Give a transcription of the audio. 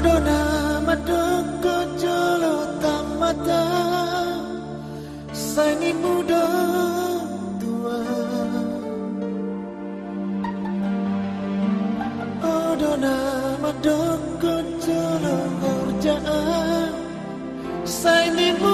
Modona madoko jolo tamata. Saini muda tua. Odona madoko jolo kerjaan Saini muda